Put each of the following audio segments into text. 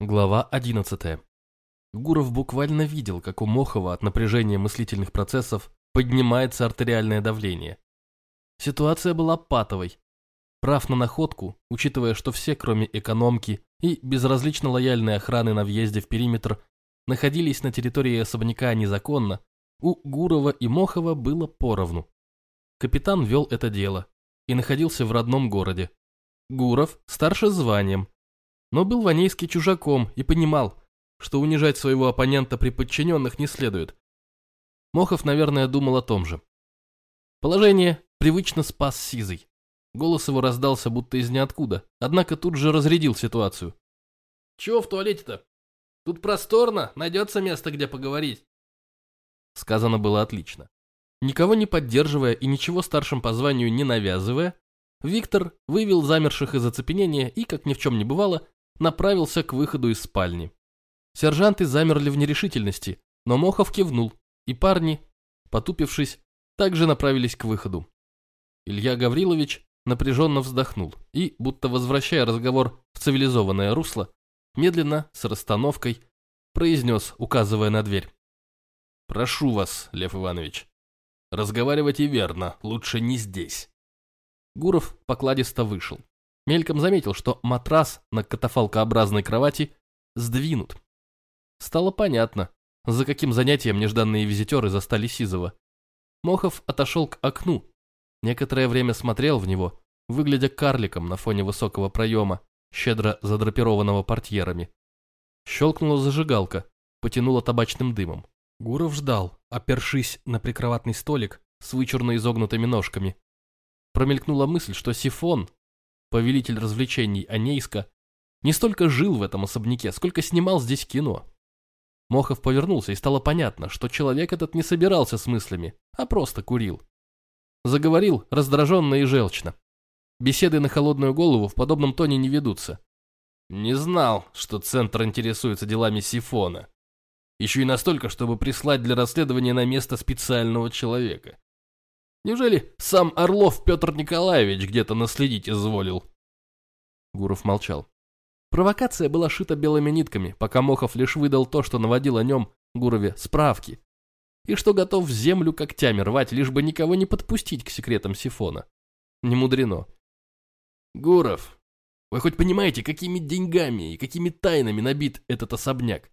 Глава 11. Гуров буквально видел, как у Мохова от напряжения мыслительных процессов поднимается артериальное давление. Ситуация была патовой. Прав на находку, учитывая, что все, кроме экономки и безразлично лояльной охраны на въезде в периметр, находились на территории особняка незаконно, у Гурова и Мохова было поровну. Капитан вел это дело и находился в родном городе. Гуров старше званием, но был Ванейский чужаком и понимал, что унижать своего оппонента при подчиненных не следует. Мохов, наверное, думал о том же. Положение привычно спас Сизый. Голос его раздался будто из ниоткуда, однако тут же разрядил ситуацию. «Чего в туалете-то? Тут просторно, найдется место, где поговорить». Сказано было отлично. Никого не поддерживая и ничего старшим по званию не навязывая, Виктор вывел замерших из оцепенения и, как ни в чем не бывало, направился к выходу из спальни. Сержанты замерли в нерешительности, но Мохов кивнул, и парни, потупившись, также направились к выходу. Илья Гаврилович напряженно вздохнул и, будто возвращая разговор в цивилизованное русло, медленно, с расстановкой, произнес, указывая на дверь. «Прошу вас, Лев Иванович, разговаривать и верно, лучше не здесь». Гуров покладисто вышел. Мельком заметил, что матрас на катафалкообразной кровати сдвинут. Стало понятно, за каким занятием нежданные визитеры застали Сизова. Мохов отошел к окну, некоторое время смотрел в него, выглядя карликом на фоне высокого проема, щедро задрапированного портьерами. Щелкнула зажигалка, потянула табачным дымом. Гуров ждал, опершись на прикроватный столик с вычурно изогнутыми ножками. Промелькнула мысль, что сифон, повелитель развлечений Анейска, не столько жил в этом особняке, сколько снимал здесь кино. Мохов повернулся, и стало понятно, что человек этот не собирался с мыслями, а просто курил. Заговорил раздраженно и желчно. Беседы на холодную голову в подобном тоне не ведутся. Не знал, что Центр интересуется делами Сифона. Еще и настолько, чтобы прислать для расследования на место специального человека. Неужели сам Орлов Петр Николаевич где-то наследить изволил? Гуров молчал. Провокация была шита белыми нитками, пока Мохов лишь выдал то, что наводил о нем, Гурове, справки. И что готов землю когтями рвать, лишь бы никого не подпустить к секретам сифона. Не мудрено. Гуров, вы хоть понимаете, какими деньгами и какими тайнами набит этот особняк?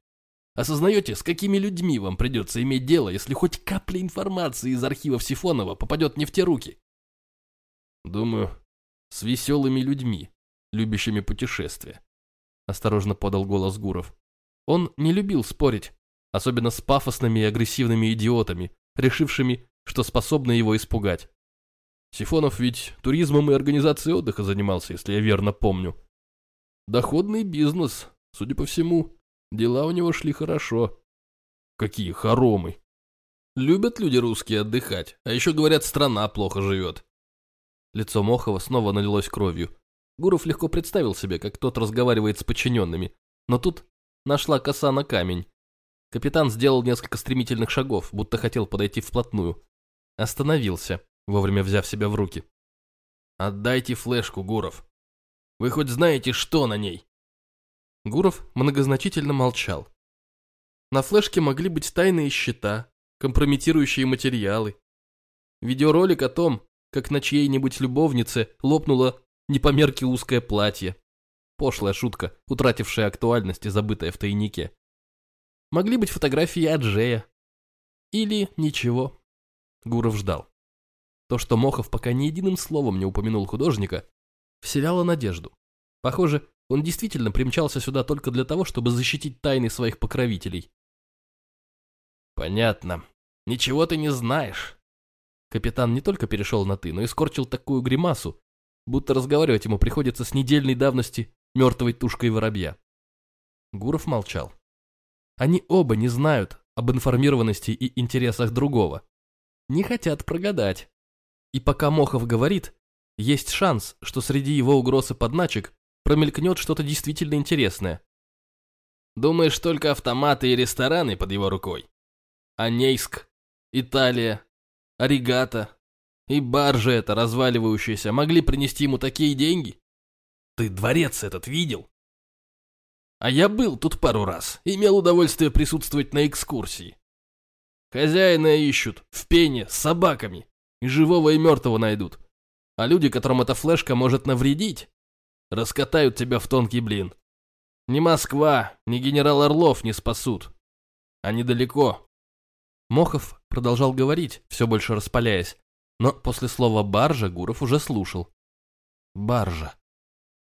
Осознаете, с какими людьми вам придется иметь дело, если хоть капля информации из архивов Сифонова попадет не в те руки? Думаю, с веселыми людьми, любящими путешествия. Осторожно подал голос Гуров. Он не любил спорить, особенно с пафосными и агрессивными идиотами, решившими, что способны его испугать. Сифонов ведь туризмом и организацией отдыха занимался, если я верно помню. Доходный бизнес, судя по всему. Дела у него шли хорошо. Какие хоромы. Любят люди русские отдыхать, а еще говорят, страна плохо живет. Лицо Мохова снова налилось кровью. Гуров легко представил себе, как тот разговаривает с подчиненными, но тут нашла коса на камень. Капитан сделал несколько стремительных шагов, будто хотел подойти вплотную. Остановился, вовремя взяв себя в руки. «Отдайте флешку, Гуров. Вы хоть знаете, что на ней?» Гуров многозначительно молчал. На флешке могли быть тайные счета, компрометирующие материалы. Видеоролик о том, как на чьей-нибудь любовнице лопнуло непомерки узкое платье. Пошлая шутка, утратившая актуальность и забытая в тайнике. Могли быть фотографии Аджея. Или ничего. Гуров ждал. То, что Мохов пока ни единым словом не упомянул художника, вселяло надежду. Похоже, он действительно примчался сюда только для того, чтобы защитить тайны своих покровителей. Понятно. Ничего ты не знаешь. Капитан не только перешел на «ты», но и скорчил такую гримасу, будто разговаривать ему приходится с недельной давности мертвой тушкой воробья. Гуров молчал. Они оба не знают об информированности и интересах другого. Не хотят прогадать. И пока Мохов говорит, есть шанс, что среди его угроз и подначек промелькнет что-то действительно интересное. Думаешь, только автоматы и рестораны под его рукой? Анейск, Италия, Аригата и баржа эта разваливающаяся могли принести ему такие деньги? Ты дворец этот видел? А я был тут пару раз, имел удовольствие присутствовать на экскурсии. Хозяина ищут, в пене, с собаками. И живого, и мертвого найдут. А люди, которым эта флешка может навредить, раскатают тебя в тонкий блин. Ни Москва, ни генерал Орлов не спасут. Они далеко. Мохов продолжал говорить, все больше распаляясь, но после слова «баржа» Гуров уже слушал. «Баржа».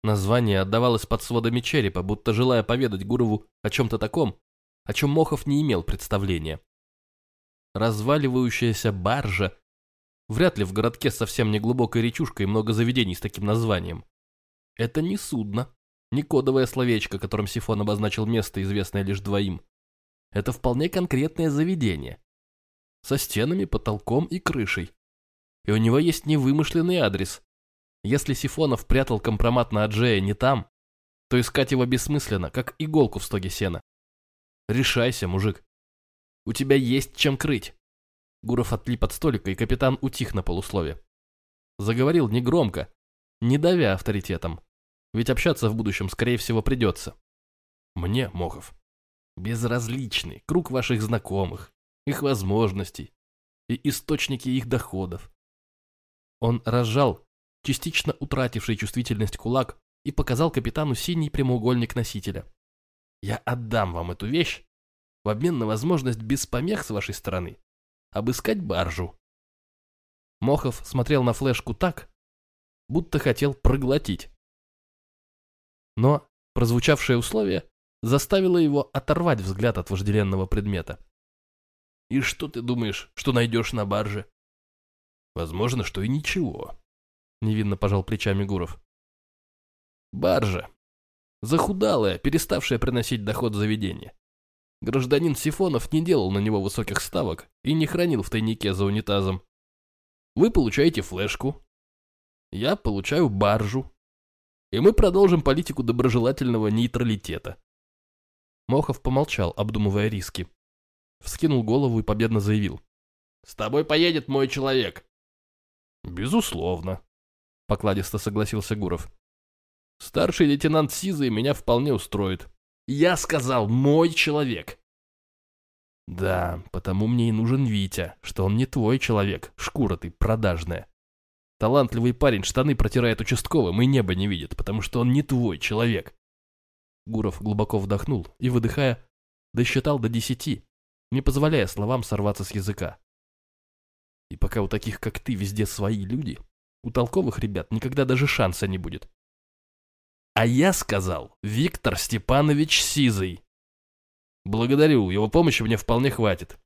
Название отдавалось под сводами черепа, будто желая поведать Гурову о чем-то таком, о чем Мохов не имел представления. Разваливающаяся баржа. Вряд ли в городке совсем неглубокой речушкой много заведений с таким названием. Это не судно, не кодовое словечко, которым Сифон обозначил место, известное лишь двоим. Это вполне конкретное заведение. Со стенами, потолком и крышей. И у него есть невымышленный адрес, если Сифонов прятал компромат на Аджея не там, то искать его бессмысленно, как иголку в стоге сена. Решайся, мужик. У тебя есть чем крыть. Гуров отлип от столика, и капитан утих на полуслове. Заговорил негромко, не давя авторитетом. Ведь общаться в будущем, скорее всего, придется. Мне, Мохов, безразличный круг ваших знакомых, их возможностей и источники их доходов. Он разжал частично утративший чувствительность кулак, и показал капитану синий прямоугольник носителя. «Я отдам вам эту вещь в обмен на возможность без помех с вашей стороны обыскать баржу». Мохов смотрел на флешку так, будто хотел проглотить. Но прозвучавшее условие заставило его оторвать взгляд от вожделенного предмета. «И что ты думаешь, что найдешь на барже?» «Возможно, что и ничего», невинно пожал плечами Гуров. Баржа. Захудалая, переставшая приносить доход заведения. Гражданин Сифонов не делал на него высоких ставок и не хранил в тайнике за унитазом. Вы получаете флешку. Я получаю баржу. И мы продолжим политику доброжелательного нейтралитета. Мохов помолчал, обдумывая риски. Вскинул голову и победно заявил. «С тобой поедет мой человек». «Безусловно», покладисто согласился Гуров. Старший лейтенант Сизый меня вполне устроит. Я сказал, мой человек. Да, потому мне и нужен Витя, что он не твой человек, шкура ты продажная. Талантливый парень штаны протирает участковым и небо не видит, потому что он не твой человек. Гуров глубоко вдохнул и, выдыхая, досчитал до десяти, не позволяя словам сорваться с языка. И пока у таких, как ты, везде свои люди, у толковых ребят никогда даже шанса не будет. А я сказал Виктор Степанович Сизый. Благодарю, его помощи мне вполне хватит.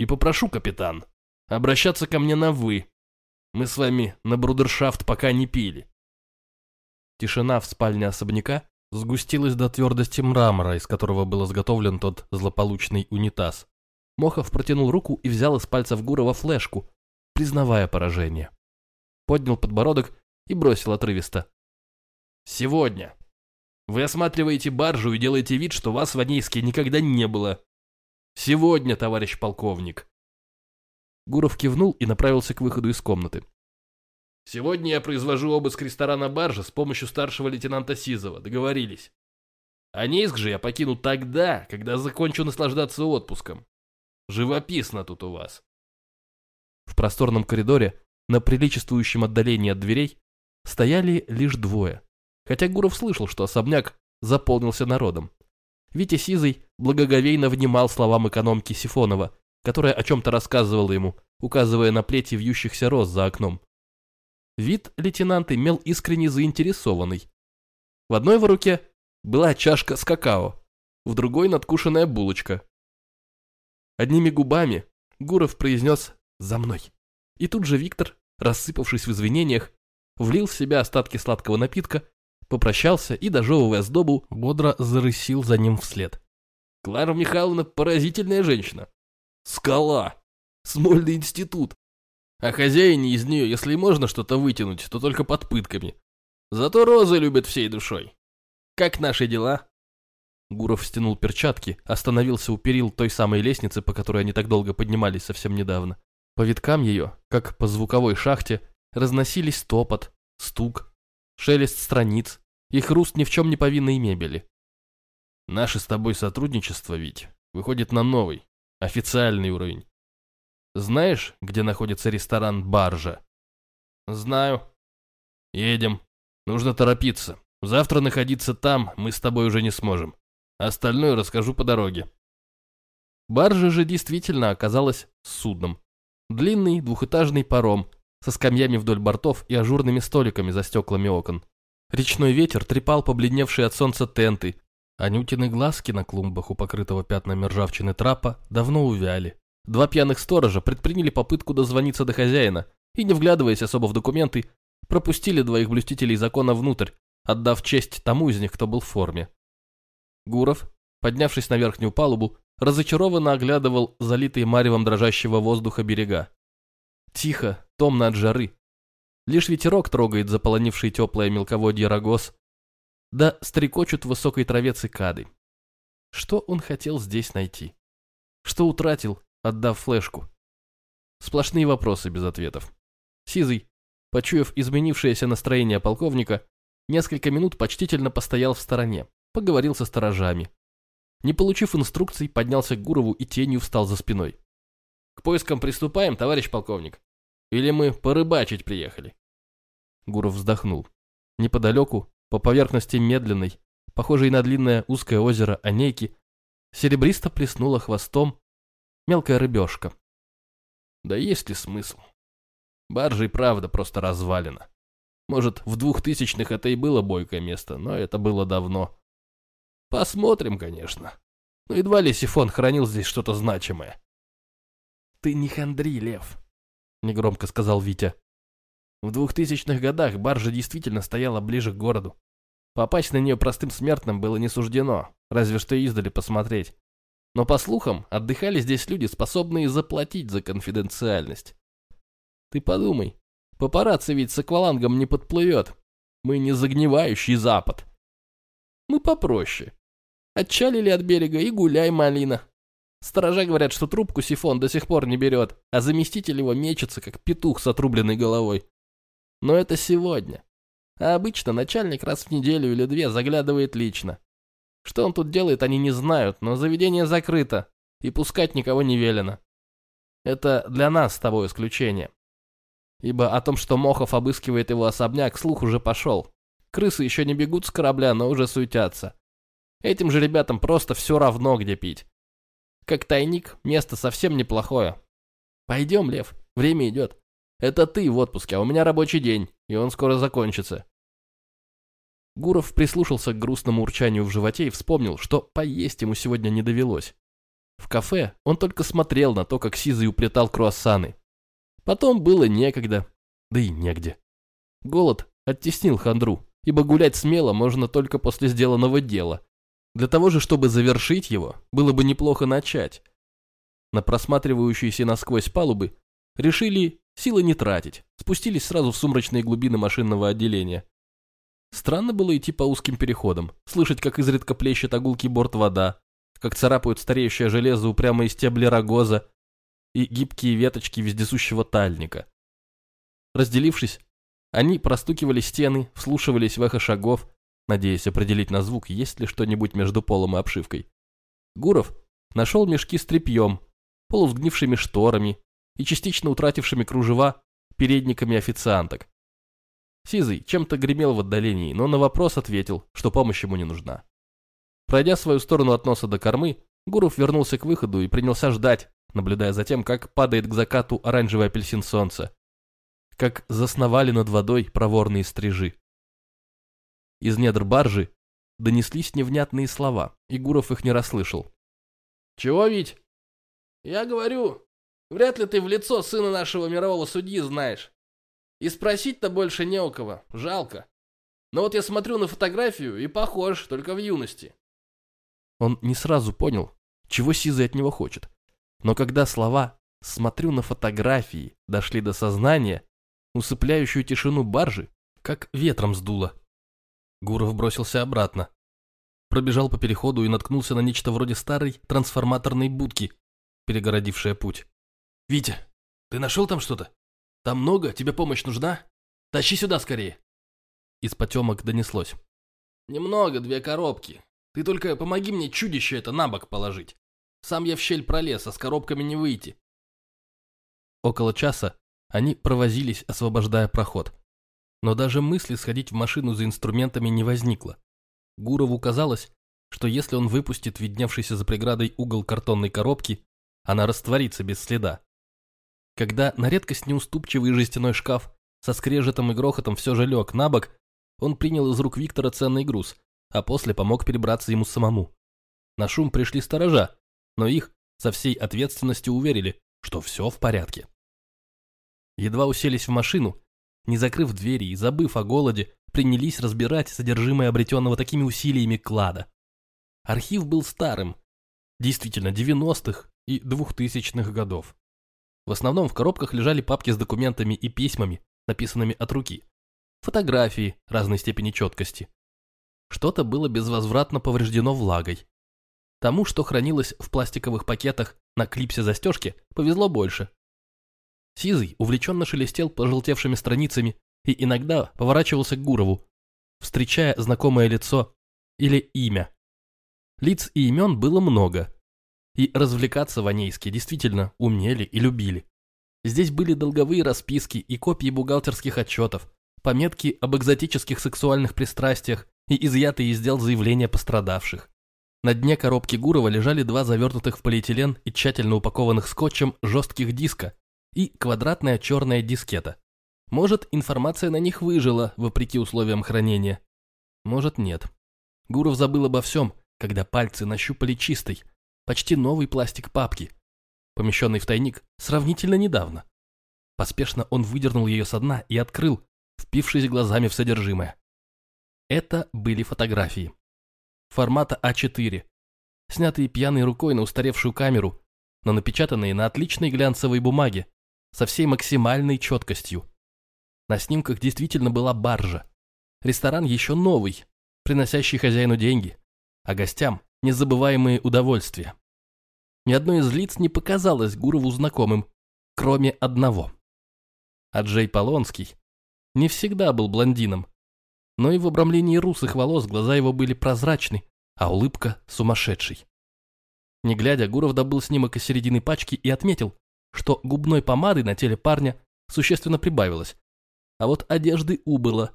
И попрошу, капитан, обращаться ко мне на «вы». Мы с вами на брудершафт пока не пили. Тишина в спальне особняка сгустилась до твердости мрамора, из которого был изготовлен тот злополучный унитаз. Мохов протянул руку и взял из пальцев Гурова флешку, признавая поражение поднял подбородок и бросил отрывисто. «Сегодня. Вы осматриваете баржу и делаете вид, что вас в Анейске никогда не было. Сегодня, товарищ полковник». Гуров кивнул и направился к выходу из комнаты. «Сегодня я произвожу обыск ресторана баржа с помощью старшего лейтенанта Сизова. Договорились. Анейск же я покину тогда, когда закончу наслаждаться отпуском. Живописно тут у вас». В просторном коридоре на приличествующем отдалении от дверей стояли лишь двое, хотя Гуров слышал, что особняк заполнился народом. Витя Сизый благоговейно внимал словам экономки Сифонова, которая о чем-то рассказывала ему, указывая на плети вьющихся роз за окном. Вид лейтенант имел искренне заинтересованный. В одной его руке была чашка с какао, в другой надкушенная булочка. Одними губами Гуров произнес «За мной». И тут же Виктор, рассыпавшись в извинениях, влил в себя остатки сладкого напитка, попрощался и, дожевывая сдобу, бодро зарысил за ним вслед. Клара Михайловна поразительная женщина. Скала. Смольный институт. А хозяине из нее, если можно что-то вытянуть, то только под пытками. Зато розы любят всей душой. Как наши дела? Гуров стянул перчатки, остановился у перил той самой лестницы, по которой они так долго поднимались совсем недавно. По виткам ее, как по звуковой шахте, разносились топот, стук, шелест страниц и хруст ни в чем не повинной мебели. Наше с тобой сотрудничество, ведь выходит на новый, официальный уровень. Знаешь, где находится ресторан «Баржа»?» «Знаю». «Едем. Нужно торопиться. Завтра находиться там мы с тобой уже не сможем. Остальное расскажу по дороге». Баржа же действительно оказалась судном. Длинный двухэтажный паром со скамьями вдоль бортов и ажурными столиками за стеклами окон. Речной ветер трепал побледневшие от солнца тенты, а нютины глазки на клумбах у покрытого пятнами ржавчины трапа давно увяли. Два пьяных сторожа предприняли попытку дозвониться до хозяина и, не вглядываясь особо в документы, пропустили двоих блюстителей закона внутрь, отдав честь тому из них, кто был в форме. Гуров, поднявшись на верхнюю палубу, разочарованно оглядывал залитые маревом дрожащего воздуха берега. Тихо, томно от жары. Лишь ветерок трогает заполонивший теплое мелководье рогоз, да стрекочут в высокой траве цикады. Что он хотел здесь найти? Что утратил, отдав флешку? Сплошные вопросы без ответов. Сизый, почуяв изменившееся настроение полковника, несколько минут почтительно постоял в стороне, поговорил со сторожами, не получив инструкций, поднялся к Гурову и тенью встал за спиной. «К поискам приступаем, товарищ полковник? Или мы порыбачить приехали?» Гуров вздохнул. Неподалеку, по поверхности медленной, похожей на длинное узкое озеро Онейки, серебристо плеснула хвостом мелкая рыбешка. Да есть ли смысл? Баржа и правда просто развалина. Может, в двухтысячных это и было бойкое место, но это было давно. Посмотрим, конечно. Но едва ли Сифон хранил здесь что-то значимое. Ты не хандри, Лев, негромко сказал Витя. В двухтысячных годах баржа действительно стояла ближе к городу. Попасть на нее простым смертным было не суждено, разве что издали посмотреть. Но по слухам, отдыхали здесь люди, способные заплатить за конфиденциальность. Ты подумай, папарацци ведь с аквалангом не подплывет. Мы не загнивающий запад. Мы попроще. Отчалили от берега и гуляй, малина. Сторожа говорят, что трубку сифон до сих пор не берет, а заместитель его мечется, как петух с отрубленной головой. Но это сегодня. А обычно начальник раз в неделю или две заглядывает лично. Что он тут делает, они не знают, но заведение закрыто, и пускать никого не велено. Это для нас с тобой исключение. Ибо о том, что Мохов обыскивает его особняк, слух уже пошел. Крысы еще не бегут с корабля, но уже суетятся. Этим же ребятам просто все равно, где пить. Как тайник, место совсем неплохое. Пойдем, Лев, время идет. Это ты в отпуске, а у меня рабочий день, и он скоро закончится. Гуров прислушался к грустному урчанию в животе и вспомнил, что поесть ему сегодня не довелось. В кафе он только смотрел на то, как Сизый уплетал круассаны. Потом было некогда, да и негде. Голод оттеснил хандру ибо гулять смело можно только после сделанного дела. Для того же, чтобы завершить его, было бы неплохо начать. На просматривающиеся насквозь палубы решили силы не тратить, спустились сразу в сумрачные глубины машинного отделения. Странно было идти по узким переходам, слышать, как изредка плещет огулки борт вода, как царапают стареющее железо упрямые стебли рогоза и гибкие веточки вездесущего тальника. Разделившись, они простукивали стены, вслушивались в эхо шагов, надеясь определить на звук, есть ли что-нибудь между полом и обшивкой. Гуров нашел мешки с тряпьем, полусгнившими шторами и частично утратившими кружева передниками официанток. Сизый чем-то гремел в отдалении, но на вопрос ответил, что помощь ему не нужна. Пройдя свою сторону от носа до кормы, Гуров вернулся к выходу и принялся ждать, наблюдая за тем, как падает к закату оранжевый апельсин солнца как засновали над водой проворные стрижи. Из недр баржи донеслись невнятные слова, и Гуров их не расслышал. «Чего, Вить?» «Я говорю, вряд ли ты в лицо сына нашего мирового судьи знаешь. И спросить-то больше не у кого, жалко. Но вот я смотрю на фотографию и похож, только в юности». Он не сразу понял, чего Сизый от него хочет. Но когда слова «смотрю на фотографии» дошли до сознания, усыпляющую тишину баржи, как ветром сдуло. Гуров бросился обратно. Пробежал по переходу и наткнулся на нечто вроде старой трансформаторной будки, перегородившая путь. «Витя, ты нашел там что-то? Там много? Тебе помощь нужна? Тащи сюда скорее!» Из потемок донеслось. «Немного, две коробки. Ты только помоги мне чудище это на бок положить. Сам я в щель пролез, а с коробками не выйти. Около часа они провозились, освобождая проход. Но даже мысли сходить в машину за инструментами не возникло. Гурову казалось, что если он выпустит видневшийся за преградой угол картонной коробки, она растворится без следа. Когда на редкость неуступчивый жестяной шкаф со скрежетом и грохотом все же лег на бок, он принял из рук Виктора ценный груз, а после помог перебраться ему самому. На шум пришли сторожа, но их со всей ответственностью уверили, что все в порядке. Едва уселись в машину, не закрыв двери и забыв о голоде, принялись разбирать содержимое обретенного такими усилиями клада. Архив был старым, действительно 90-х и 2000-х годов. В основном в коробках лежали папки с документами и письмами, написанными от руки, фотографии разной степени четкости. Что-то было безвозвратно повреждено влагой. Тому, что хранилось в пластиковых пакетах на клипсе застежки, повезло больше. Сизый увлеченно шелестел пожелтевшими страницами и иногда поворачивался к Гурову, встречая знакомое лицо или имя. Лиц и имен было много, и развлекаться ванейски действительно умели и любили. Здесь были долговые расписки и копии бухгалтерских отчетов, пометки об экзотических сексуальных пристрастиях и изъятые из дел заявления пострадавших. На дне коробки Гурова лежали два завернутых в полиэтилен и тщательно упакованных скотчем жестких диска и квадратная черная дискета. Может, информация на них выжила, вопреки условиям хранения. Может, нет. Гуров забыл обо всем, когда пальцы нащупали чистый, почти новый пластик папки, помещенный в тайник сравнительно недавно. Поспешно он выдернул ее со дна и открыл, впившись глазами в содержимое. Это были фотографии. Формата А4, снятые пьяной рукой на устаревшую камеру, но напечатанные на отличной глянцевой бумаге, со всей максимальной четкостью. На снимках действительно была баржа. Ресторан еще новый, приносящий хозяину деньги, а гостям незабываемые удовольствия. Ни одно из лиц не показалось Гурову знакомым, кроме одного. А Джей Полонский не всегда был блондином, но и в обрамлении русых волос глаза его были прозрачны, а улыбка сумасшедшей. Не глядя, Гуров добыл снимок из середины пачки и отметил, что губной помады на теле парня существенно прибавилось, а вот одежды убыло.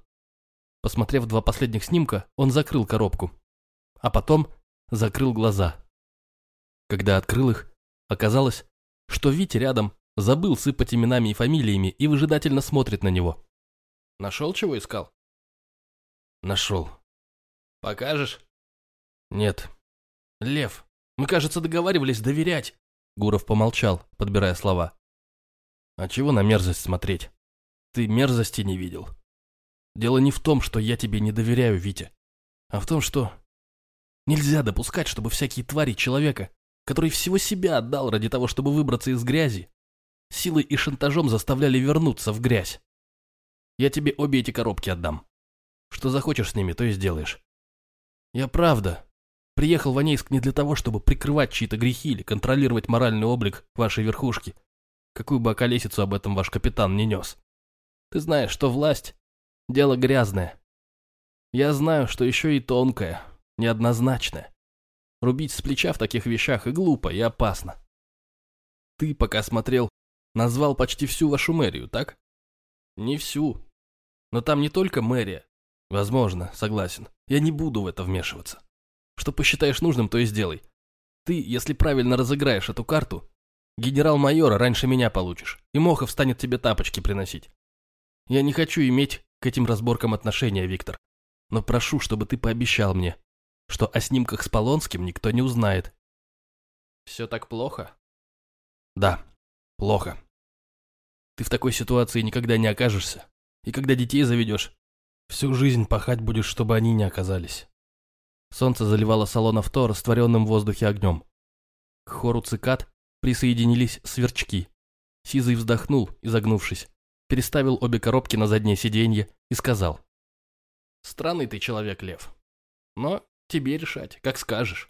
Посмотрев два последних снимка, он закрыл коробку, а потом закрыл глаза. Когда открыл их, оказалось, что Витя рядом забыл сыпать именами и фамилиями и выжидательно смотрит на него. Нашел, чего искал? Нашел. Покажешь? Нет. Лев, мы, кажется, договаривались доверять. Гуров помолчал, подбирая слова. А чего на мерзость смотреть? Ты мерзости не видел. Дело не в том, что я тебе не доверяю, Витя, а в том, что нельзя допускать, чтобы всякие твари человека, который всего себя отдал ради того, чтобы выбраться из грязи, силой и шантажом заставляли вернуться в грязь. Я тебе обе эти коробки отдам. Что захочешь с ними, то и сделаешь. Я правда приехал в Анейск не для того, чтобы прикрывать чьи-то грехи или контролировать моральный облик вашей верхушки. Какую бы околесицу об этом ваш капитан не нес. Ты знаешь, что власть – дело грязное. Я знаю, что еще и тонкое, неоднозначное. Рубить с плеча в таких вещах и глупо, и опасно. Ты, пока смотрел, назвал почти всю вашу мэрию, так? Не всю, но там не только мэрия. Возможно, согласен. Я не буду в это вмешиваться. Что посчитаешь нужным, то и сделай. Ты, если правильно разыграешь эту карту, генерал-майора раньше меня получишь, и Мохов станет тебе тапочки приносить. Я не хочу иметь к этим разборкам отношения, Виктор. Но прошу, чтобы ты пообещал мне, что о снимках с Полонским никто не узнает. Все так плохо? Да, плохо. Ты в такой ситуации никогда не окажешься. И когда детей заведешь, всю жизнь пахать будешь, чтобы они не оказались. Солнце заливало салон авто растворенным в воздухе огнем. К хору цикад присоединились сверчки. Сизый вздохнул, изогнувшись, переставил обе коробки на заднее сиденье и сказал. «Странный ты человек, Лев. Но тебе решать, как скажешь».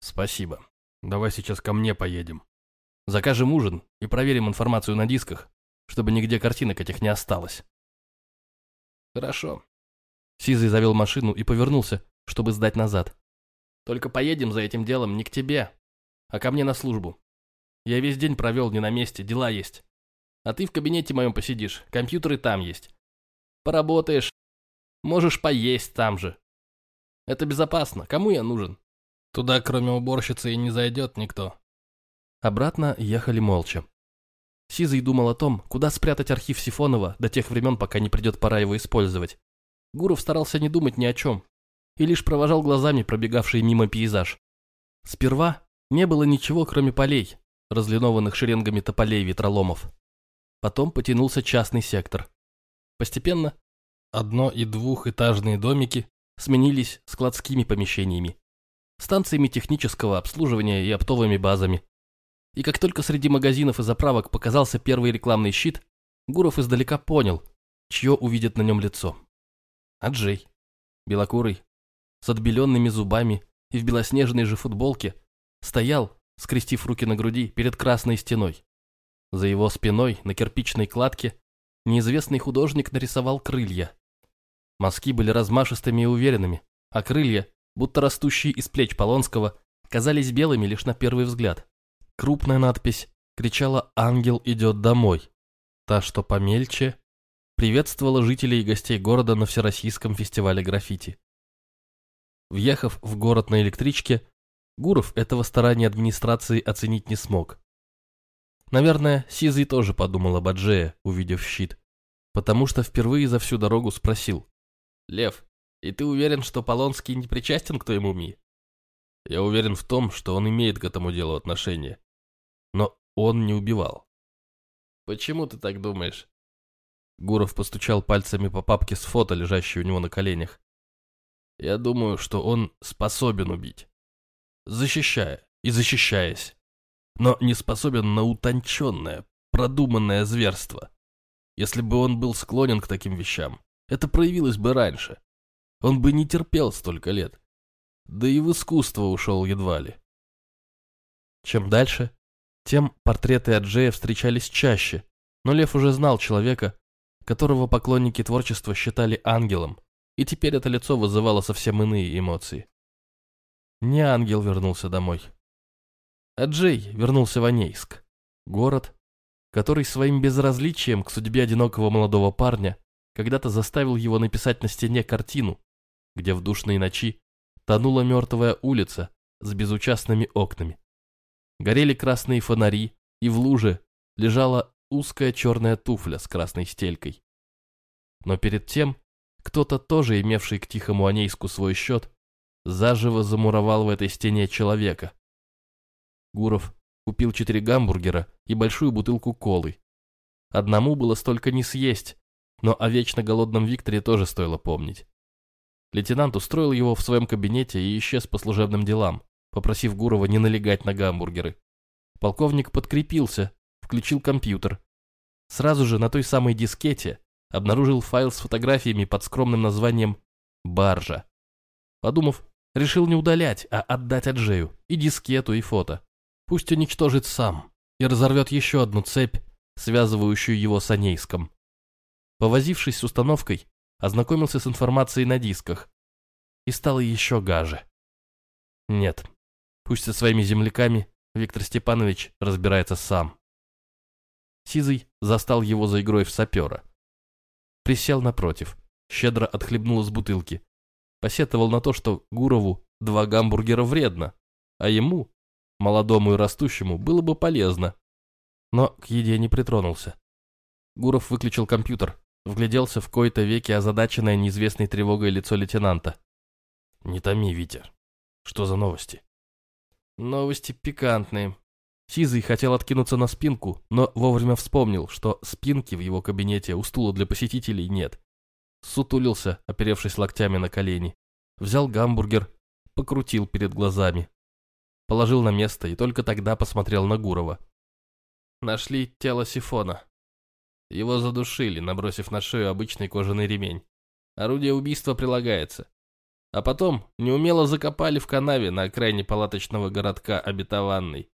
«Спасибо. Давай сейчас ко мне поедем. Закажем ужин и проверим информацию на дисках, чтобы нигде картинок этих не осталось. Хорошо. Сизый завел машину и повернулся, чтобы сдать назад. Только поедем за этим делом не к тебе, а ко мне на службу. Я весь день провел не на месте, дела есть. А ты в кабинете моем посидишь, компьютеры там есть. Поработаешь, можешь поесть там же. Это безопасно, кому я нужен? Туда, кроме уборщицы, и не зайдет никто. Обратно ехали молча. Сизый думал о том, куда спрятать архив Сифонова до тех времен, пока не придет пора его использовать. Гуров старался не думать ни о чем и лишь провожал глазами пробегавший мимо пейзаж. Сперва не было ничего, кроме полей, разлинованных шеренгами тополей ветроломов. Потом потянулся частный сектор. Постепенно одно- и двухэтажные домики сменились складскими помещениями, станциями технического обслуживания и оптовыми базами. И как только среди магазинов и заправок показался первый рекламный щит, Гуров издалека понял, чье увидит на нем лицо. Аджей, белокурый, с отбеленными зубами и в белоснежной же футболке, стоял, скрестив руки на груди, перед красной стеной. За его спиной, на кирпичной кладке, неизвестный художник нарисовал крылья. Мазки были размашистыми и уверенными, а крылья, будто растущие из плеч Полонского, казались белыми лишь на первый взгляд. Крупная надпись кричала «Ангел идет домой». Та, что помельче, приветствовала жителей и гостей города на Всероссийском фестивале граффити. Въехав в город на электричке, Гуров этого старания администрации оценить не смог. Наверное, Сизый тоже подумал об Аджее, увидев щит, потому что впервые за всю дорогу спросил. «Лев, и ты уверен, что Полонский не причастен к твоему МИ?» «Я уверен в том, что он имеет к этому делу отношение. Но он не убивал». «Почему ты так думаешь?» Гуров постучал пальцами по папке с фото, лежащей у него на коленях. «Я думаю, что он способен убить. Защищая и защищаясь. Но не способен на утонченное, продуманное зверство. Если бы он был склонен к таким вещам, это проявилось бы раньше. Он бы не терпел столько лет. Да и в искусство ушел едва ли. Чем дальше, тем портреты Аджея встречались чаще, но Лев уже знал человека, которого поклонники творчества считали ангелом, и теперь это лицо вызывало совсем иные эмоции. Не ангел вернулся домой. Аджей вернулся в Анейск, город, который своим безразличием к судьбе одинокого молодого парня когда-то заставил его написать на стене картину, где в душной ночи тонула мертвая улица с безучастными окнами. Горели красные фонари, и в луже лежала узкая черная туфля с красной стелькой. Но перед тем кто-то, тоже имевший к тихому Анейску свой счет, заживо замуровал в этой стене человека. Гуров купил четыре гамбургера и большую бутылку колы. Одному было столько не съесть, но о вечно голодном Викторе тоже стоило помнить. Лейтенант устроил его в своем кабинете и исчез по служебным делам, попросив Гурова не налегать на гамбургеры. Полковник подкрепился, включил компьютер. Сразу же на той самой дискете обнаружил файл с фотографиями под скромным названием «Баржа». Подумав, решил не удалять, а отдать Аджею и дискету, и фото. Пусть уничтожит сам и разорвет еще одну цепь, связывающую его с Анейском. Повозившись с установкой, ознакомился с информацией на дисках и стало еще гаже. Нет, пусть со своими земляками Виктор Степанович разбирается сам. Сизый застал его за игрой в сапера. Присел напротив, щедро отхлебнул из бутылки. Посетовал на то, что Гурову два гамбургера вредно, а ему, молодому и растущему, было бы полезно. Но к еде не притронулся. Гуров выключил компьютер, вгляделся в кои-то веки озадаченное неизвестной тревогой лицо лейтенанта. «Не томи, Витя. Что за новости?» «Новости пикантные», Сизый хотел откинуться на спинку, но вовремя вспомнил, что спинки в его кабинете у стула для посетителей нет. Сутулился, оперевшись локтями на колени. Взял гамбургер, покрутил перед глазами. Положил на место и только тогда посмотрел на Гурова. Нашли тело Сифона. Его задушили, набросив на шею обычный кожаный ремень. Орудие убийства прилагается. А потом неумело закопали в канаве на окраине палаточного городка обетованный.